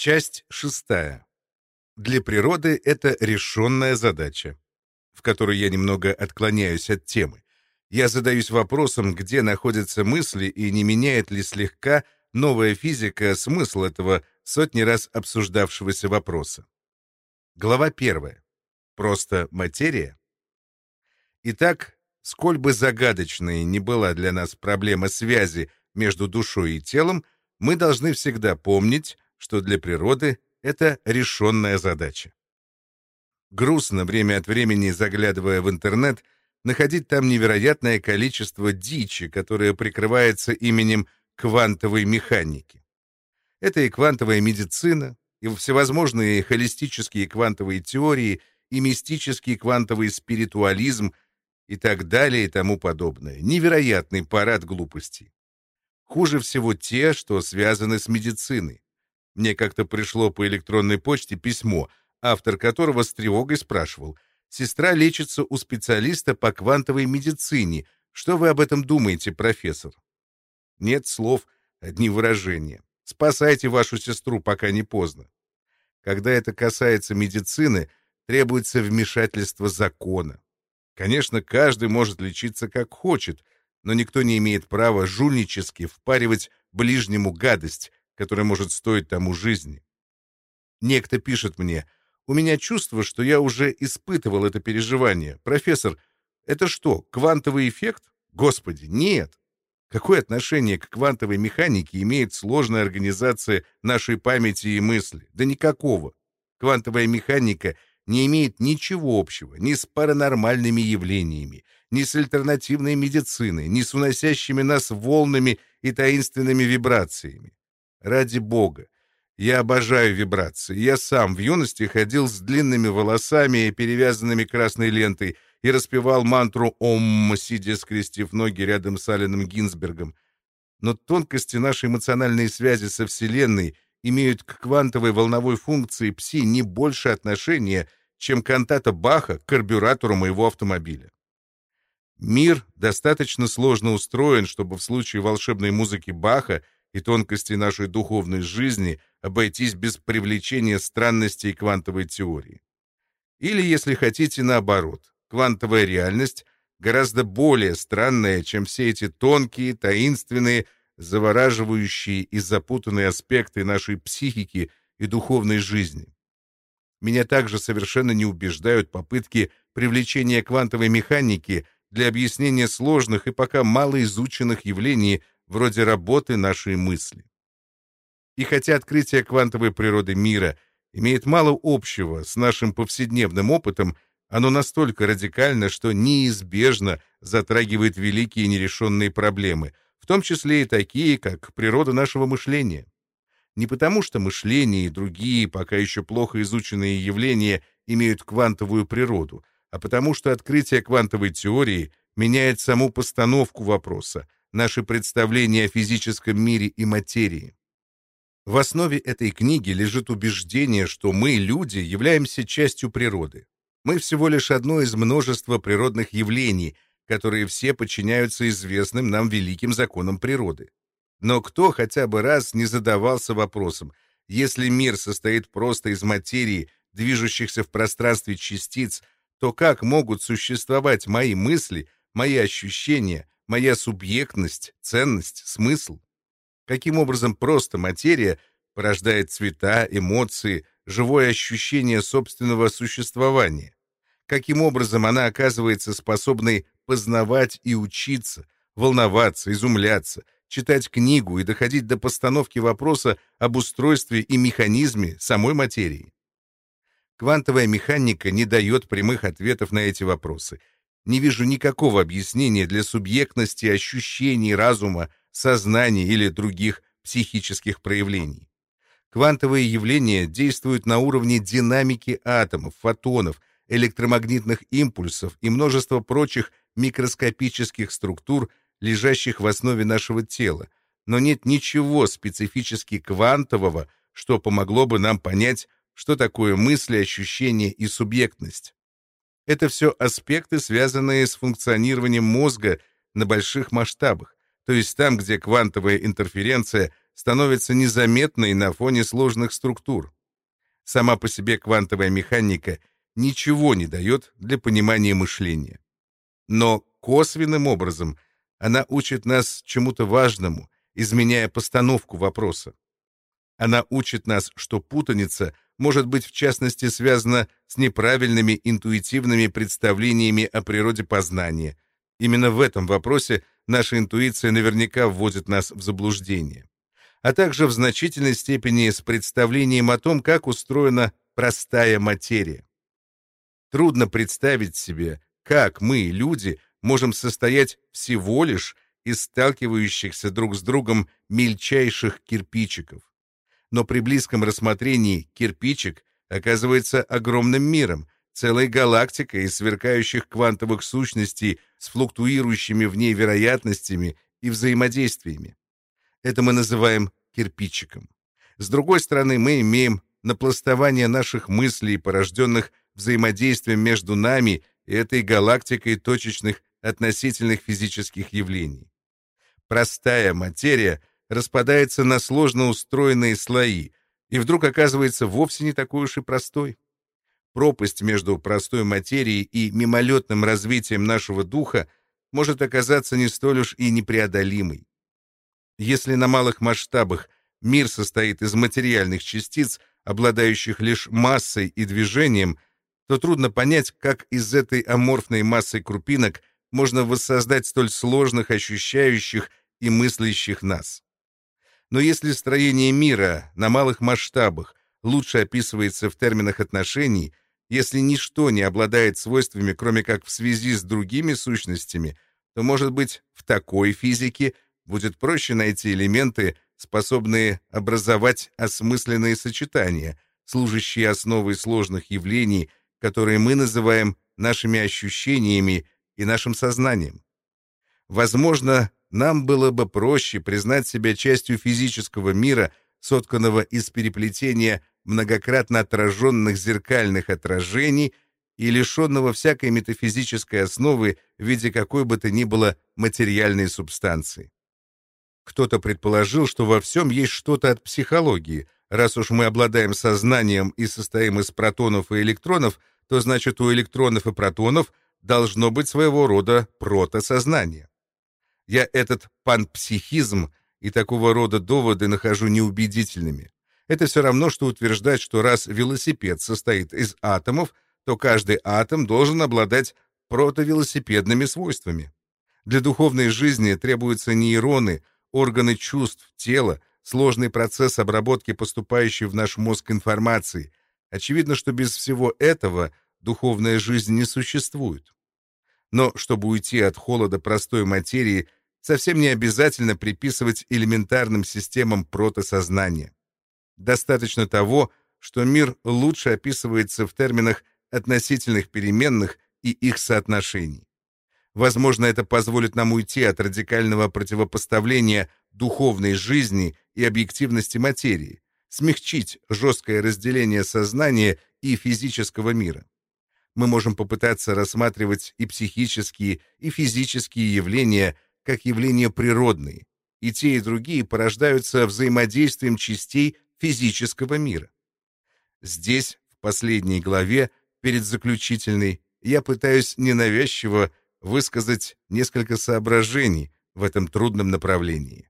Часть шестая. Для природы это решенная задача, в которой я немного отклоняюсь от темы. Я задаюсь вопросом, где находятся мысли и не меняет ли слегка новая физика смысл этого сотни раз обсуждавшегося вопроса. Глава первая. Просто материя? Итак, сколь бы загадочной ни была для нас проблема связи между душой и телом, мы должны всегда помнить, что для природы это решенная задача. Грустно время от времени, заглядывая в интернет, находить там невероятное количество дичи, которое прикрывается именем квантовой механики. Это и квантовая медицина, и всевозможные холистические квантовые теории, и мистический квантовый спиритуализм, и так далее и тому подобное. Невероятный парад глупостей. Хуже всего те, что связаны с медициной. Мне как-то пришло по электронной почте письмо, автор которого с тревогой спрашивал. «Сестра лечится у специалиста по квантовой медицине. Что вы об этом думаете, профессор?» Нет слов, одни выражения. Спасайте вашу сестру, пока не поздно. Когда это касается медицины, требуется вмешательство закона. Конечно, каждый может лечиться как хочет, но никто не имеет права жульнически впаривать ближнему гадость, которая может стоить тому жизни. Некто пишет мне, у меня чувство, что я уже испытывал это переживание. Профессор, это что, квантовый эффект? Господи, нет. Какое отношение к квантовой механике имеет сложная организация нашей памяти и мысли? Да никакого. Квантовая механика не имеет ничего общего ни с паранормальными явлениями, ни с альтернативной медициной, ни с уносящими нас волнами и таинственными вибрациями. Ради бога. Я обожаю вибрации. Я сам в юности ходил с длинными волосами и перевязанными красной лентой и распевал мантру «Ом», сидя скрестив ноги рядом с Алленом Гинзбергом. Но тонкости нашей эмоциональной связи со Вселенной имеют к квантовой волновой функции пси не больше отношения, чем кантата Баха к карбюратору моего автомобиля. Мир достаточно сложно устроен, чтобы в случае волшебной музыки Баха и тонкостей нашей духовной жизни обойтись без привлечения странностей квантовой теории. Или, если хотите, наоборот, квантовая реальность гораздо более странная, чем все эти тонкие, таинственные, завораживающие и запутанные аспекты нашей психики и духовной жизни. Меня также совершенно не убеждают попытки привлечения квантовой механики для объяснения сложных и пока малоизученных явлений вроде работы нашей мысли. И хотя открытие квантовой природы мира имеет мало общего с нашим повседневным опытом, оно настолько радикально, что неизбежно затрагивает великие нерешенные проблемы, в том числе и такие, как природа нашего мышления. Не потому, что мышление и другие, пока еще плохо изученные явления имеют квантовую природу, а потому что открытие квантовой теории меняет саму постановку вопроса, наши представления о физическом мире и материи. В основе этой книги лежит убеждение, что мы, люди, являемся частью природы. Мы всего лишь одно из множества природных явлений, которые все подчиняются известным нам великим законам природы. Но кто хотя бы раз не задавался вопросом, если мир состоит просто из материи, движущихся в пространстве частиц, то как могут существовать мои мысли, мои ощущения, моя субъектность, ценность, смысл? Каким образом просто материя порождает цвета, эмоции, живое ощущение собственного существования? Каким образом она оказывается способной познавать и учиться, волноваться, изумляться, читать книгу и доходить до постановки вопроса об устройстве и механизме самой материи? Квантовая механика не дает прямых ответов на эти вопросы. Не вижу никакого объяснения для субъектности ощущений разума, сознания или других психических проявлений. Квантовые явления действуют на уровне динамики атомов, фотонов, электромагнитных импульсов и множества прочих микроскопических структур, лежащих в основе нашего тела, но нет ничего специфически квантового, что помогло бы нам понять, что такое мысли, ощущения и субъектность. Это все аспекты, связанные с функционированием мозга на больших масштабах, то есть там, где квантовая интерференция становится незаметной на фоне сложных структур. Сама по себе квантовая механика ничего не дает для понимания мышления. Но косвенным образом она учит нас чему-то важному, изменяя постановку вопроса. Она учит нас, что путаница может быть в частности связана с неправильными интуитивными представлениями о природе познания. Именно в этом вопросе наша интуиция наверняка вводит нас в заблуждение. А также в значительной степени с представлением о том, как устроена простая материя. Трудно представить себе, как мы, люди, можем состоять всего лишь из сталкивающихся друг с другом мельчайших кирпичиков но при близком рассмотрении кирпичик оказывается огромным миром, целой галактикой из сверкающих квантовых сущностей с флуктуирующими в ней вероятностями и взаимодействиями. Это мы называем кирпичиком. С другой стороны, мы имеем напластование наших мыслей, порожденных взаимодействием между нами и этой галактикой точечных относительных физических явлений. Простая материя распадается на сложно устроенные слои и вдруг оказывается вовсе не такой уж и простой. Пропасть между простой материей и мимолетным развитием нашего духа может оказаться не столь уж и непреодолимой. Если на малых масштабах мир состоит из материальных частиц, обладающих лишь массой и движением, то трудно понять, как из этой аморфной массы крупинок можно воссоздать столь сложных ощущающих и мыслящих нас. Но если строение мира на малых масштабах лучше описывается в терминах отношений, если ничто не обладает свойствами, кроме как в связи с другими сущностями, то, может быть, в такой физике будет проще найти элементы, способные образовать осмысленные сочетания, служащие основой сложных явлений, которые мы называем нашими ощущениями и нашим сознанием. Возможно, нам было бы проще признать себя частью физического мира, сотканного из переплетения многократно отраженных зеркальных отражений и лишенного всякой метафизической основы в виде какой бы то ни было материальной субстанции. Кто-то предположил, что во всем есть что-то от психологии. Раз уж мы обладаем сознанием и состоим из протонов и электронов, то значит у электронов и протонов должно быть своего рода протосознание. Я этот панпсихизм и такого рода доводы нахожу неубедительными. Это все равно, что утверждать, что раз велосипед состоит из атомов, то каждый атом должен обладать протовелосипедными свойствами. Для духовной жизни требуются нейроны, органы чувств, тело, сложный процесс обработки поступающей в наш мозг информации. Очевидно, что без всего этого духовная жизнь не существует. Но чтобы уйти от холода простой материи, совсем не обязательно приписывать элементарным системам протосознания. Достаточно того, что мир лучше описывается в терминах относительных переменных и их соотношений. Возможно, это позволит нам уйти от радикального противопоставления духовной жизни и объективности материи, смягчить жесткое разделение сознания и физического мира. Мы можем попытаться рассматривать и психические, и физические явления – как явления природные, и те, и другие порождаются взаимодействием частей физического мира. Здесь, в последней главе, перед заключительной, я пытаюсь ненавязчиво высказать несколько соображений в этом трудном направлении.